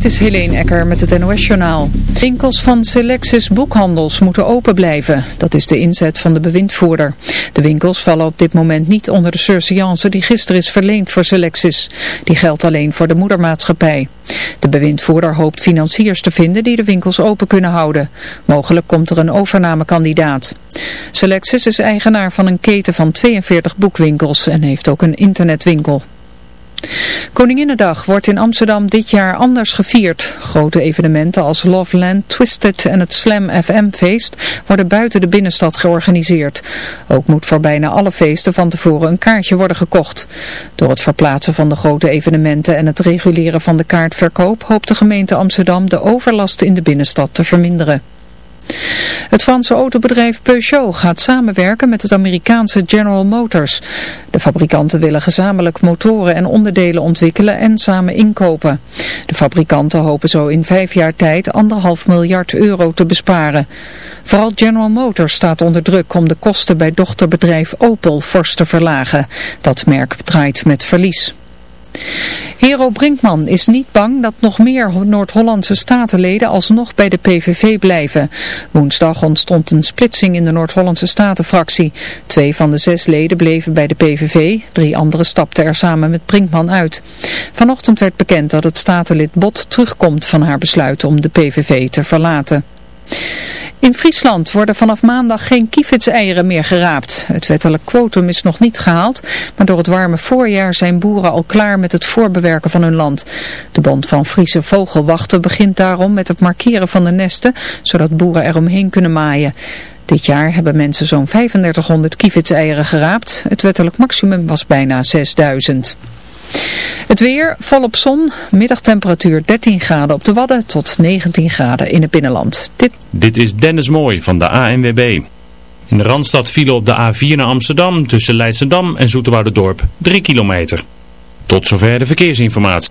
Dit is Helene Ecker met het NOS-journaal. Winkels van Selectis boekhandels moeten open blijven. Dat is de inzet van de bewindvoerder. De winkels vallen op dit moment niet onder de surseance die gisteren is verleend voor Selectis. Die geldt alleen voor de moedermaatschappij. De bewindvoerder hoopt financiers te vinden die de winkels open kunnen houden. Mogelijk komt er een overnamekandidaat. Selectis is eigenaar van een keten van 42 boekwinkels en heeft ook een internetwinkel. Koninginnedag wordt in Amsterdam dit jaar anders gevierd. Grote evenementen als Loveland, Twisted en het Slam FM feest worden buiten de binnenstad georganiseerd. Ook moet voor bijna alle feesten van tevoren een kaartje worden gekocht. Door het verplaatsen van de grote evenementen en het reguleren van de kaartverkoop hoopt de gemeente Amsterdam de overlast in de binnenstad te verminderen. Het Franse autobedrijf Peugeot gaat samenwerken met het Amerikaanse General Motors. De fabrikanten willen gezamenlijk motoren en onderdelen ontwikkelen en samen inkopen. De fabrikanten hopen zo in vijf jaar tijd anderhalf miljard euro te besparen. Vooral General Motors staat onder druk om de kosten bij dochterbedrijf Opel fors te verlagen. Dat merk draait met verlies. Hero Brinkman is niet bang dat nog meer Noord-Hollandse statenleden alsnog bij de PVV blijven. Woensdag ontstond een splitsing in de Noord-Hollandse statenfractie. Twee van de zes leden bleven bij de PVV, drie anderen stapten er samen met Brinkman uit. Vanochtend werd bekend dat het statenlid Bot terugkomt van haar besluit om de PVV te verlaten. In Friesland worden vanaf maandag geen kievitseieren meer geraapt. Het wettelijk kwotum is nog niet gehaald, maar door het warme voorjaar zijn boeren al klaar met het voorbewerken van hun land. De Bond van Friese Vogelwachten begint daarom met het markeren van de nesten, zodat boeren eromheen kunnen maaien. Dit jaar hebben mensen zo'n 3500 kievitseieren geraapt. Het wettelijk maximum was bijna 6000. Het weer volop zon, middagtemperatuur 13 graden op de Wadden tot 19 graden in het binnenland. Dit, Dit is Dennis Mooi van de ANWB. In de Randstad vielen op de A4 naar Amsterdam tussen Leidschendam en Zoeterwoudendorp 3 kilometer. Tot zover de verkeersinformatie.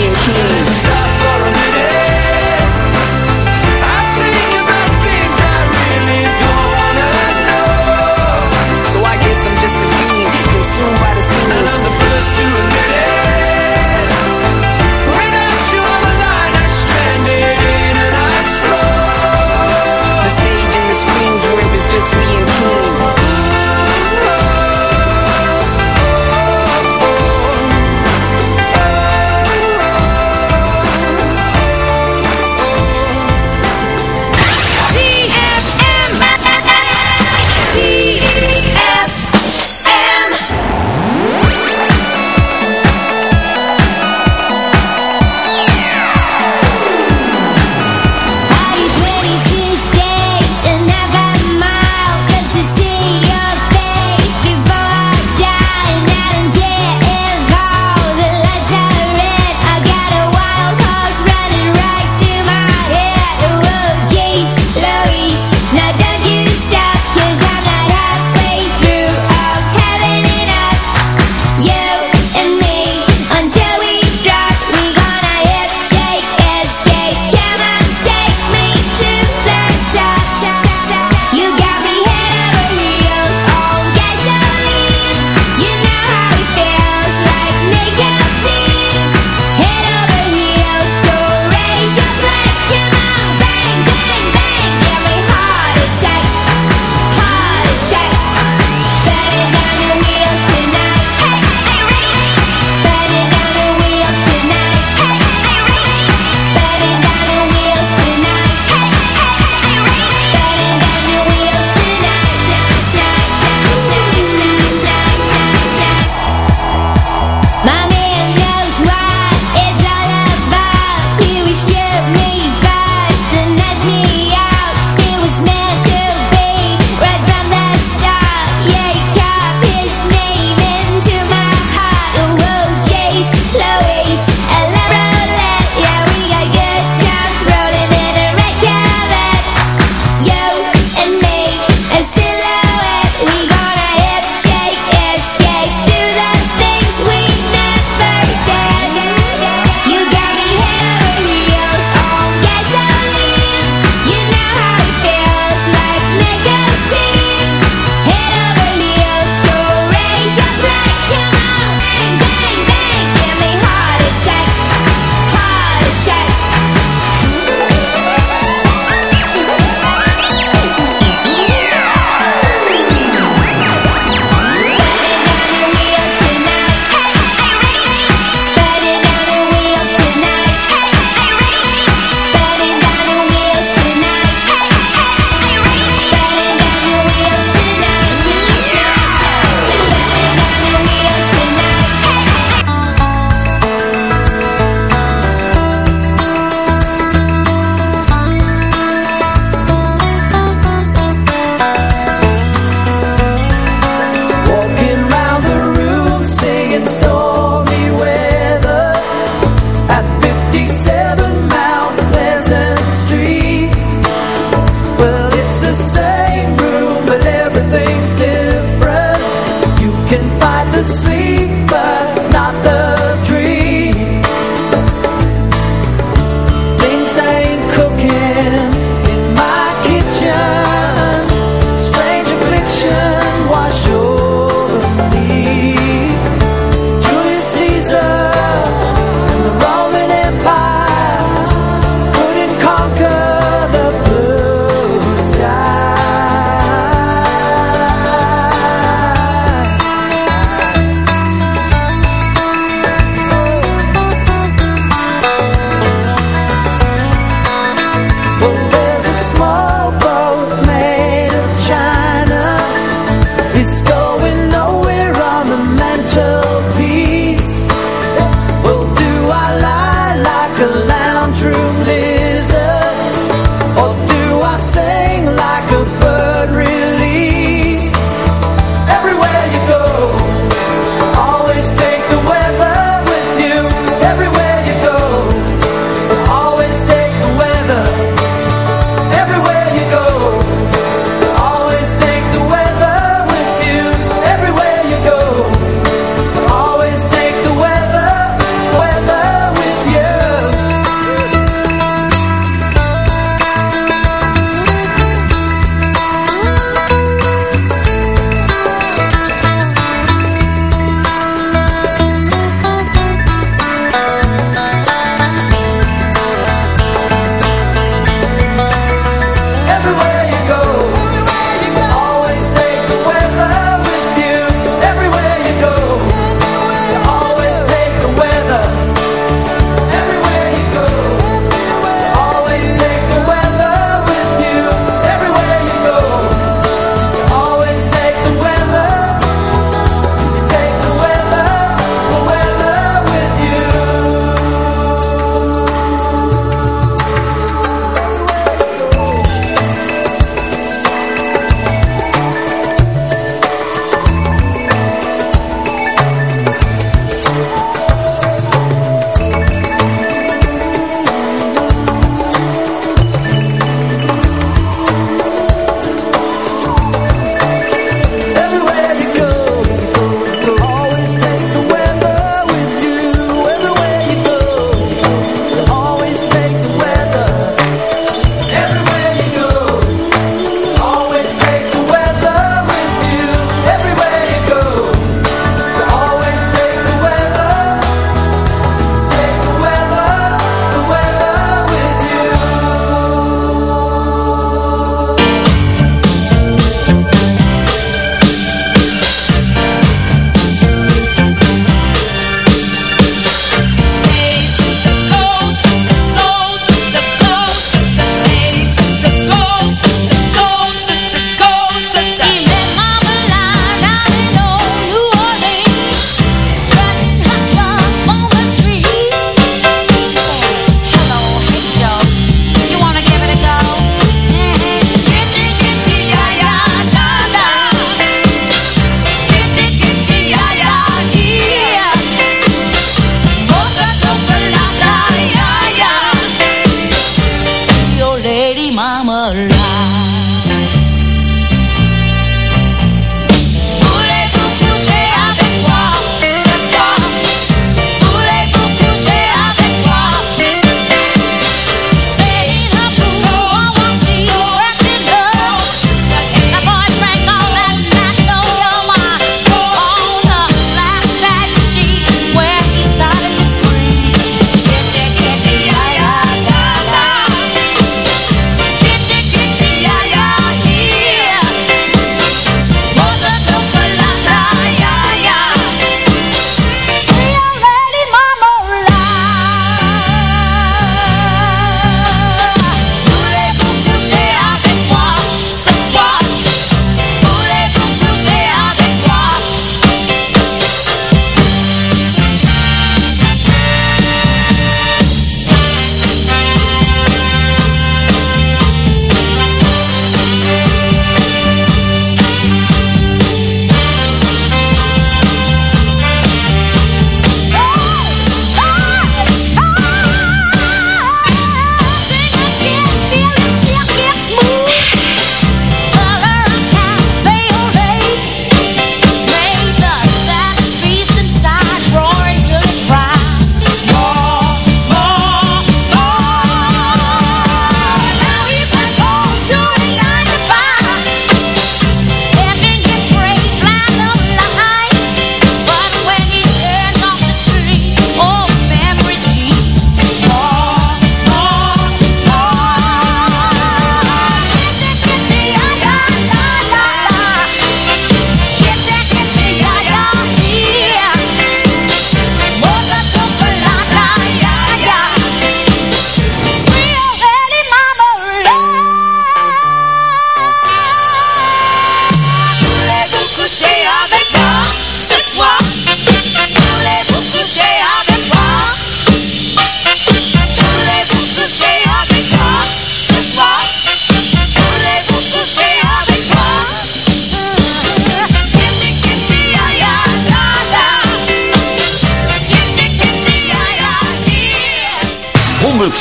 you, please. Stop.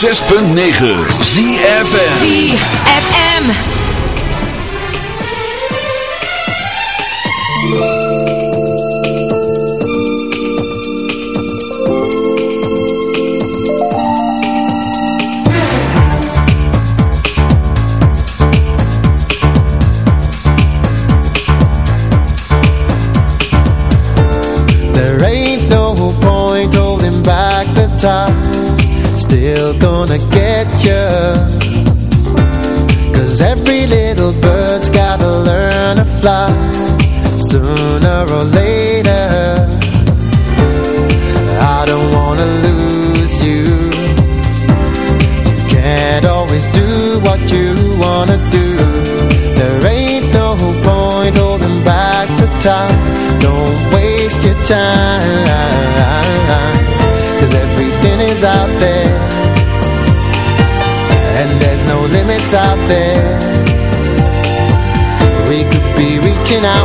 106.9 ZFM ZFM Can I?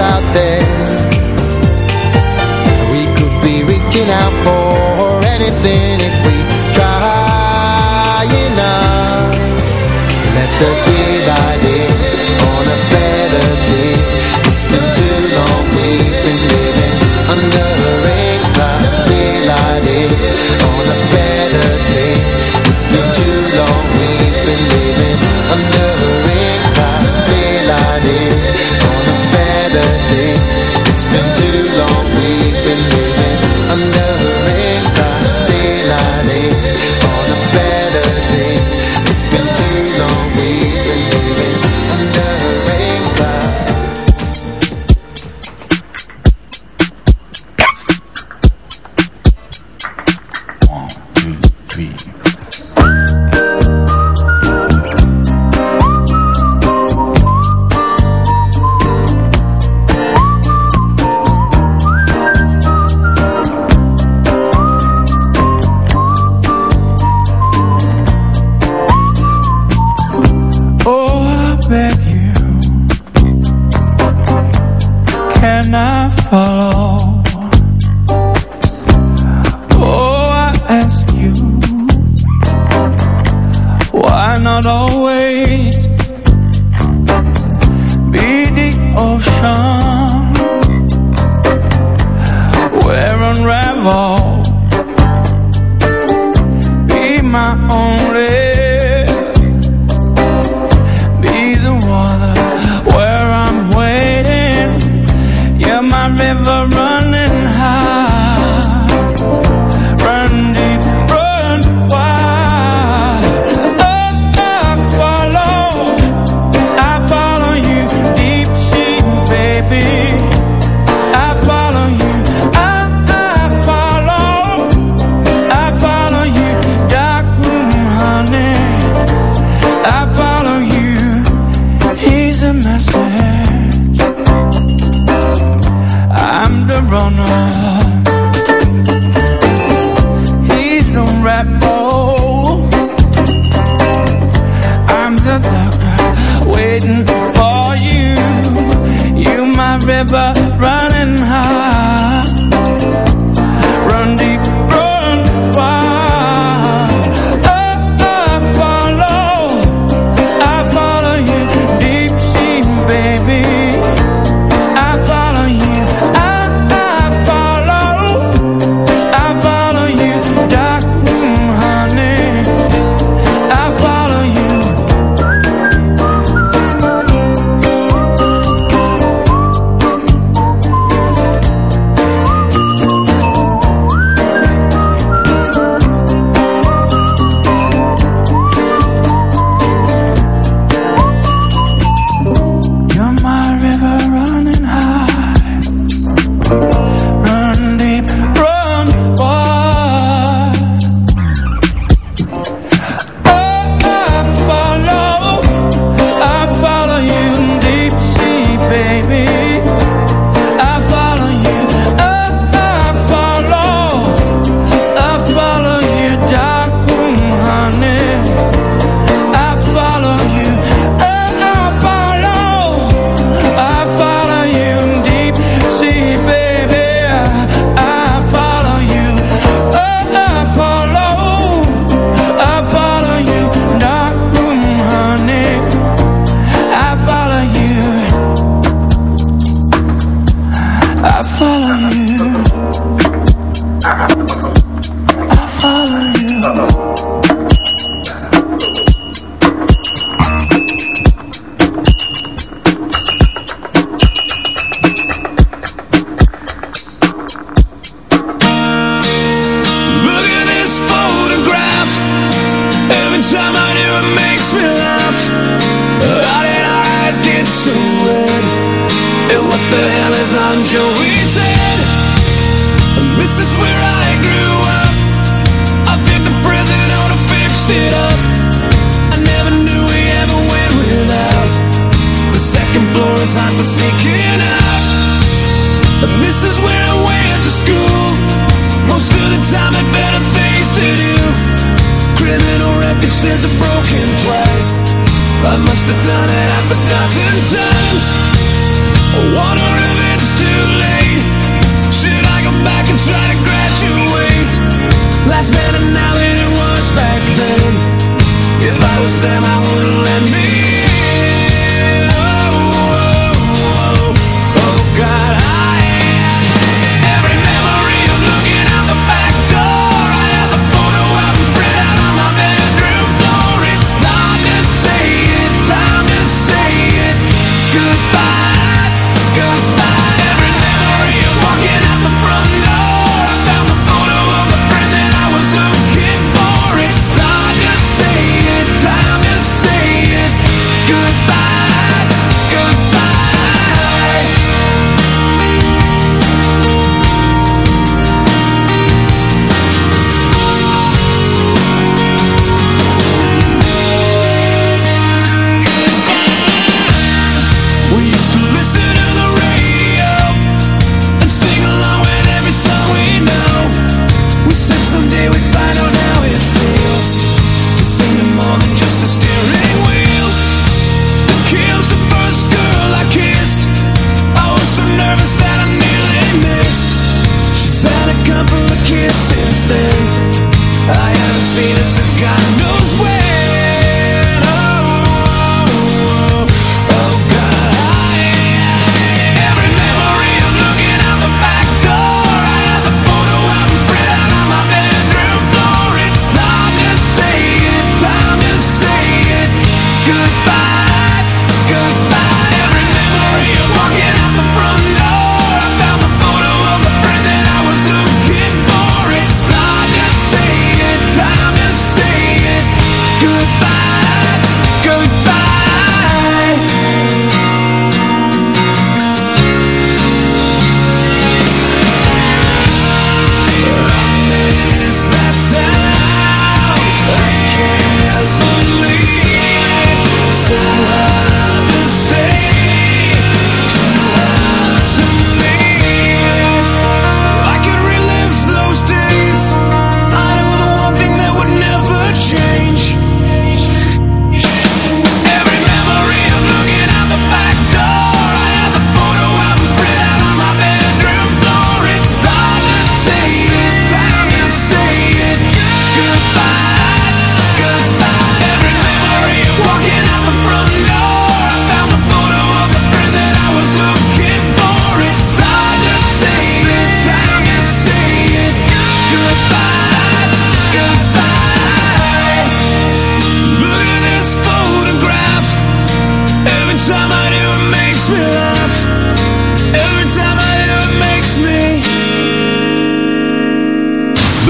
south I follow you.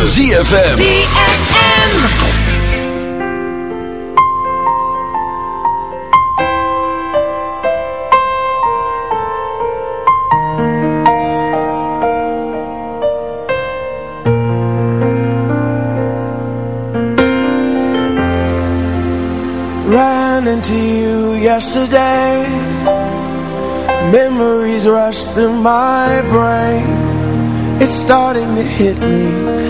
Van ZFM. ZFM. Ran into you yesterday Memories rush through my brain It's starting to hit me